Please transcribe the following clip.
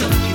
Revolution.